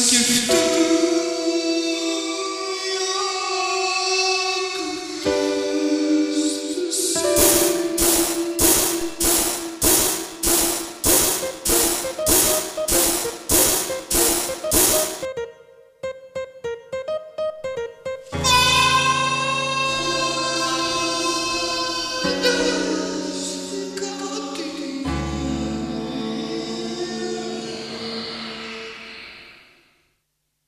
You.